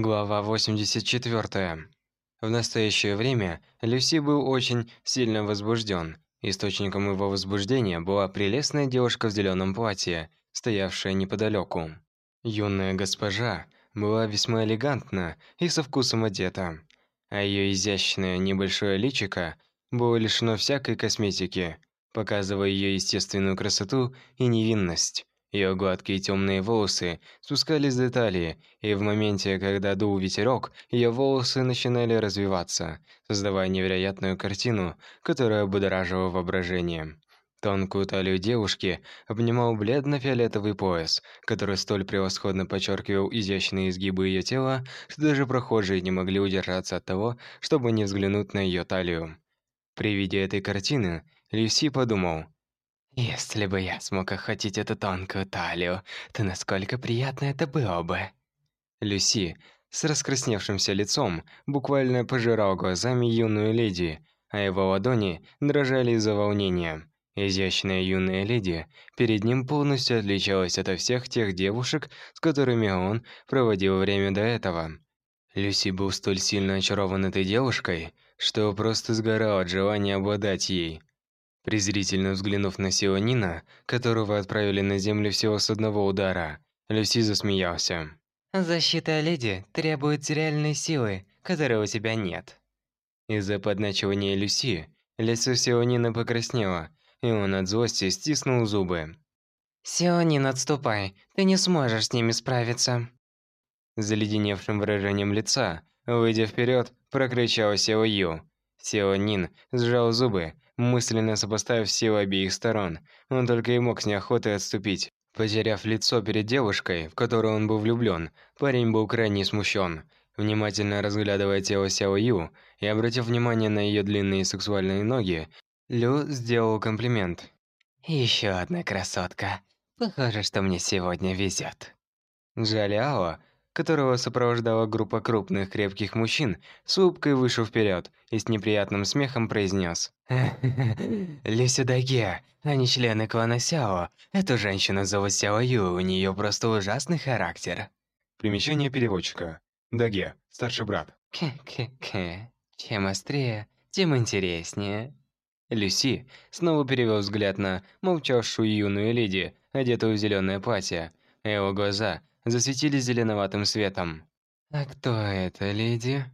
Глава 84. В настоящее время Люси был очень сильно возбужден. Источником его возбуждения была прелестная девушка в зеленом платье, стоявшая неподалеку. Юная госпожа была весьма элегантна и со вкусом одета, а ее изящное небольшое личико было лишено всякой косметики, показывая ее естественную красоту и невинность. Ее гладкие темные волосы спускались до талии, и в моменте, когда дул ветерок, ее волосы начинали развиваться, создавая невероятную картину, которая будоражила воображение. Тонкую талию девушки обнимал бледно-фиолетовый пояс, который столь превосходно подчеркивал изящные изгибы ее тела, что даже прохожие не могли удержаться от того, чтобы не взглянуть на ее талию. При виде этой картины Люси подумал – если бы я смог охватить эту тонкую талию, то насколько приятно это было бы. Люси с раскрасневшимся лицом буквально пожирал глазами юную леди, а его ладони дрожали из-за волнения. Изящная юная леди перед ним полностью отличалась от всех тех девушек, с которыми он проводил время до этого. Люси был столь сильно очарован этой девушкой, что просто сгорал от желания обладать ей. Презрительно взглянув на Сионина, которого отправили на землю всего с одного удара, Люси засмеялся. «Защита леди требует реальной силы, которой у тебя нет». Из-за подначивания Люси, лицо Сионина покраснело, и он от злости стиснул зубы. «Сионин, отступай, ты не сможешь с ними справиться». Заледеневшим выражением лица, выйдя вперед, прокричал Сео Ю. Сионин сжал зубы, мысленно сопоставив силы обеих сторон. Он только и мог с неохотой отступить. Потеряв лицо перед девушкой, в которую он был влюблен, парень был крайне смущен. Внимательно разглядывая тело Сяо Ю и обратив внимание на ее длинные сексуальные ноги, Лю сделал комплимент. «Еще одна красотка. Похоже, что мне сегодня везет». Джалиао которого сопровождала группа крупных крепких мужчин, с улыбкой вышел вперед и с неприятным смехом произнес. «Люся Даге, а не члены клана Сяо. Эту женщину зовут Сяо Ю, у нее просто ужасный характер». Примечание переводчика. Даге, старший брат. Кэ-кэ-кэ. Чем острее, тем интереснее. Люси снова перевел взгляд на молчавшую юную леди, одетую в зеленое платье. Его глаза засветились зеленоватым светом. «А кто это, леди?»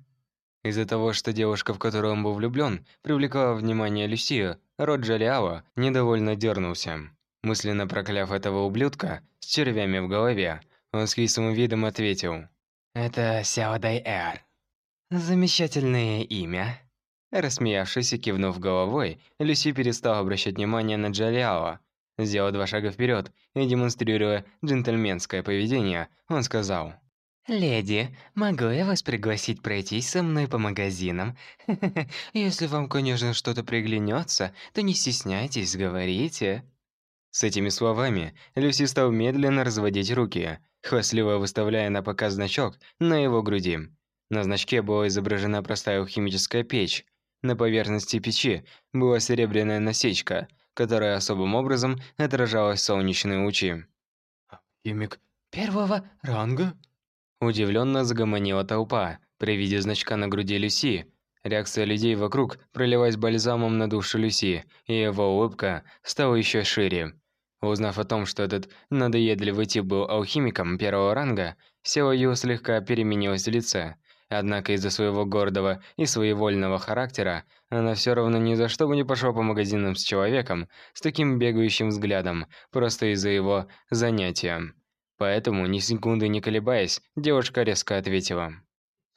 Из-за того, что девушка, в которую он был влюблен, привлекла внимание Люси, Роджа Лиао недовольно дернулся. Мысленно прокляв этого ублюдка с червями в голове, он с кислым видом ответил. «Это Сяо Дай Эр». «Замечательное имя». Рассмеявшись и кивнув головой, Люси перестал обращать внимание на Джалиао Сделав два шага вперед и демонстрируя джентльменское поведение, он сказал. «Леди, могу я вас пригласить пройтись со мной по магазинам? Если вам, конечно, что-то приглянется, то не стесняйтесь, говорите». С этими словами Люси стал медленно разводить руки, хвастливо выставляя на показ значок на его груди. На значке была изображена простая химическая печь. На поверхности печи была серебряная насечка – которая особым образом отражалась в солнечные лучи. «Химик первого ранга?» Удивленно загомонила толпа при виде значка на груди Люси. Реакция людей вокруг пролилась бальзамом на душу Люси, и его улыбка стала еще шире. Узнав о том, что этот надоедливый тип был алхимиком первого ранга, Сео Ю слегка переменилась в лице. Однако из-за своего гордого и своевольного характера она все равно ни за что бы не пошла по магазинам с человеком с таким бегающим взглядом, просто из-за его занятия. Поэтому, ни секунды не колебаясь, девушка резко ответила.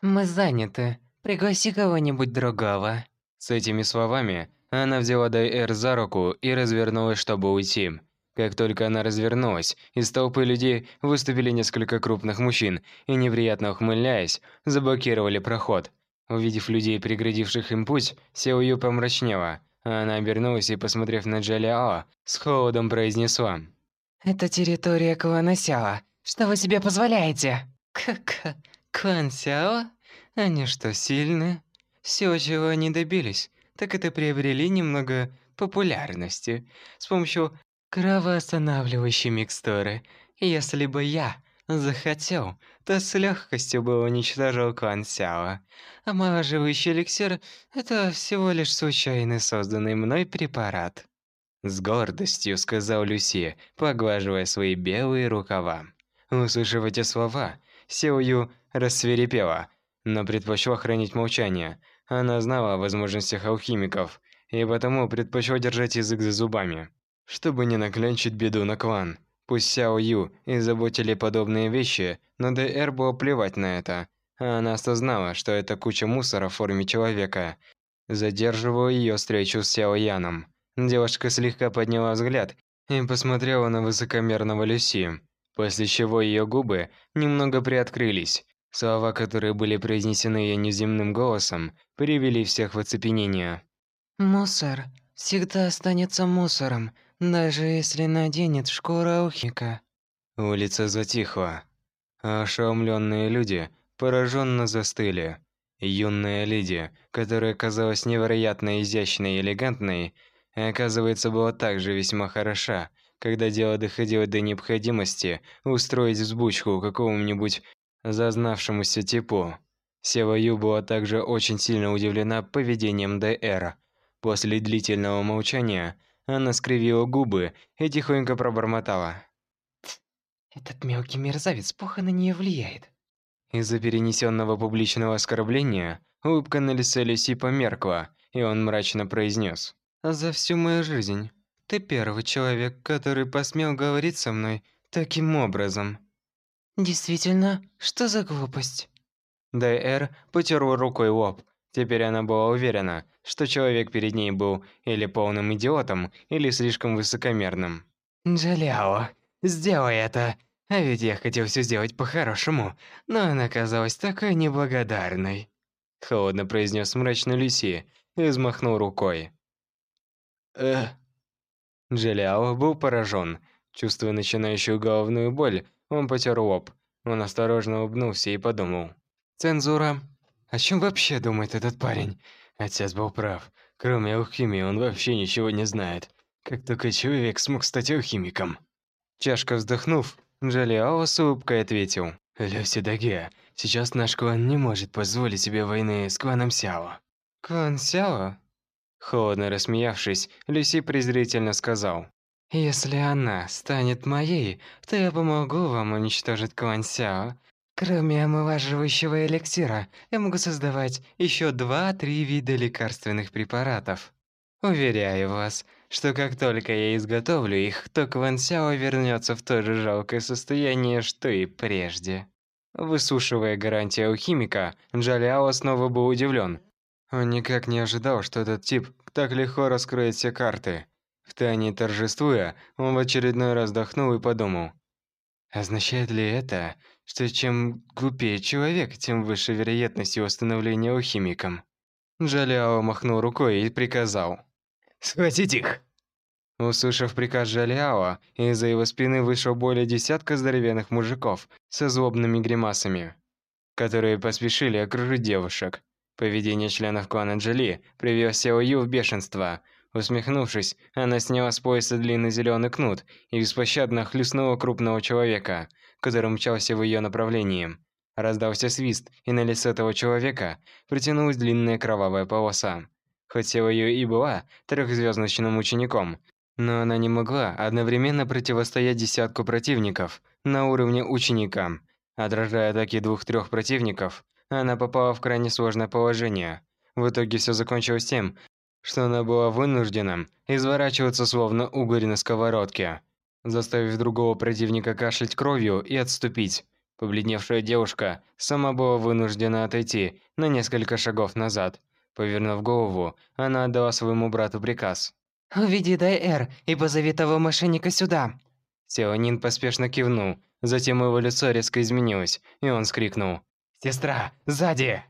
«Мы заняты. Пригласи кого-нибудь другого». С этими словами она взяла Дайэр за руку и развернулась, чтобы уйти. Как только она развернулась, из толпы людей выступили несколько крупных мужчин и, неприятно ухмыляясь, заблокировали проход. Увидев людей, преградивших им путь, Сео Ю помрачнела, а она обернулась и, посмотрев на Джалиао, с холодом произнесла. «Это территория клана Сяо. Что вы себе позволяете?» «Как? Клан Сяо? Они что, сильны? Все, чего они добились, так это приобрели немного популярности с помощью кровоостанавливающей микстуры. Если бы я захотел, то с легкостью бы уничтожил клан Сяо. Омолаживающий эликсир – это всего лишь случайно созданный мной препарат. С гордостью сказал Люси, поглаживая свои белые рукава. Услышав эти слова, Сяо Ю рассверепела, но предпочла хранить молчание. Она знала о возможностях алхимиков, и потому предпочла держать язык за зубами, чтобы не наклянчить беду на клан. Пусть Сяо Ю и заботили подобные вещи, но ДР было плевать на это. А она осознала, что это куча мусора в форме человека. Задерживала ее встречу с Сяо Яном. Девушка слегка подняла взгляд и посмотрела на высокомерного Люси, после чего ее губы немного приоткрылись. Слова, которые были произнесены ее неземным голосом, привели всех в оцепенение. «Мусор всегда останется мусором», даже если наденет шкуру алхимика. Улица затихла. Ошеломленные люди пораженно застыли. Юная леди, которая казалась невероятно изящной и элегантной, оказывается, была также весьма хороша, когда дело доходило до необходимости устроить взбучку какому-нибудь зазнавшемуся типу. Сева Ю была также очень сильно удивлена поведением ДР. После длительного молчания она скривила губы и тихонько пробормотала. «Этот мелкий мерзавец плохо на нее влияет». Из-за перенесенного публичного оскорбления улыбка на лице Люси померкла, и он мрачно произнес: «За всю мою жизнь ты первый человек, который посмел говорить со мной таким образом». «Действительно, что за глупость?» Дайэр потерла рукой лоб. Теперь она была уверена, что человек перед ней был или полным идиотом, или слишком высокомерным. «Джаляо, сделай это! А ведь я хотел все сделать по-хорошему, но она оказалась такой неблагодарной!» Холодно произнес мрачно Люси и взмахнул рукой. «Эх!» Джаляо был поражен. Чувствуя начинающую головную боль, он потер лоб. Он осторожно улыбнулся и подумал. «Цензура. О чем вообще думает этот парень? Отец был прав. Кроме алхимии он вообще ничего не знает. Как только человек смог стать алхимиком. Чашка вздохнув, Джалиао с улыбкой ответил. «Люси Даге, сейчас наш клан не может позволить себе войны с кланом Сяо». «Клан Сяо?» Холодно рассмеявшись, Люси презрительно сказал. «Если она станет моей, то я помогу вам уничтожить клан Сяо, Кроме омолаживающего эликсира, я могу создавать еще два-три вида лекарственных препаратов. Уверяю вас, что как только я изготовлю их, то Кван Сяо вернется в то же жалкое состояние, что и прежде. Высушивая гарантии алхимика, Джалиао снова был удивлен. Он никак не ожидал, что этот тип так легко раскроет все карты. Втайне торжествуя, он в очередной раз вздохнул и подумал. Означает ли это, что чем глупее человек, тем выше вероятность его становления алхимиком. Джалиао махнул рукой и приказал. «Схватить их!» Услышав приказ Джалиао, из-за его спины вышел более десятка здоровенных мужиков со злобными гримасами, которые поспешили окружить девушек. Поведение членов клана Джали привело Сео Ю в бешенство. Усмехнувшись, она сняла с пояса длинный зеленый кнут и беспощадно хлестнула крупного человека – который мчался в ее направлении. Раздался свист, и на лице этого человека протянулась длинная кровавая полоса. Хоть ее и была трехзвездочным учеником, но она не могла одновременно противостоять десятку противников на уровне ученика. Отражая атаки двух-трех противников, она попала в крайне сложное положение. В итоге все закончилось тем, что она была вынуждена изворачиваться словно угорь на сковородке заставив другого противника кашлять кровью и отступить. Побледневшая девушка сама была вынуждена отойти на несколько шагов назад. Повернув голову, она отдала своему брату приказ. «Уведи Дай-Эр и позови того мошенника сюда!» Сеонин поспешно кивнул, затем его лицо резко изменилось, и он скрикнул. «Сестра, сзади!»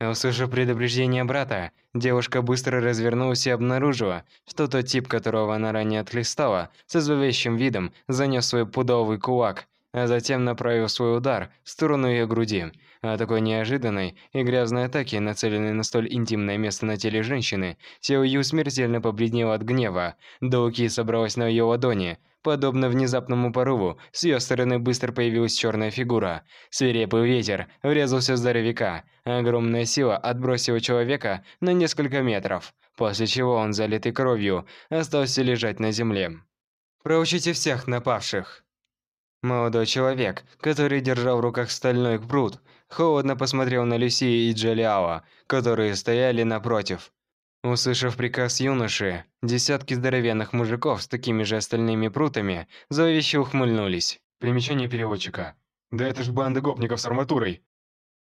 Услышав предупреждение брата, девушка быстро развернулась и обнаружила, что тот тип, которого она ранее отхлестала, со зловещим видом занес свой пудовый кулак, а затем направил свой удар в сторону ее груди. О такой неожиданной и грязной атаке, нацеленной на столь интимное место на теле женщины, Сео Ю смертельно побледнела от гнева. Доуки собралась на ее ладони, Подобно внезапному порыву, с ее стороны быстро появилась черная фигура. Свирепый ветер врезался в здоровяка. Огромная сила отбросила человека на несколько метров, после чего он, залитый кровью, остался лежать на земле. «Проучите всех напавших!» Молодой человек, который держал в руках стальной пруд, холодно посмотрел на Люси и Джалиала, которые стояли напротив. Услышав приказ юноши, десятки здоровенных мужиков с такими же остальными прутами зловеще ухмыльнулись. Примечание переводчика. Да это ж банда гопников с арматурой.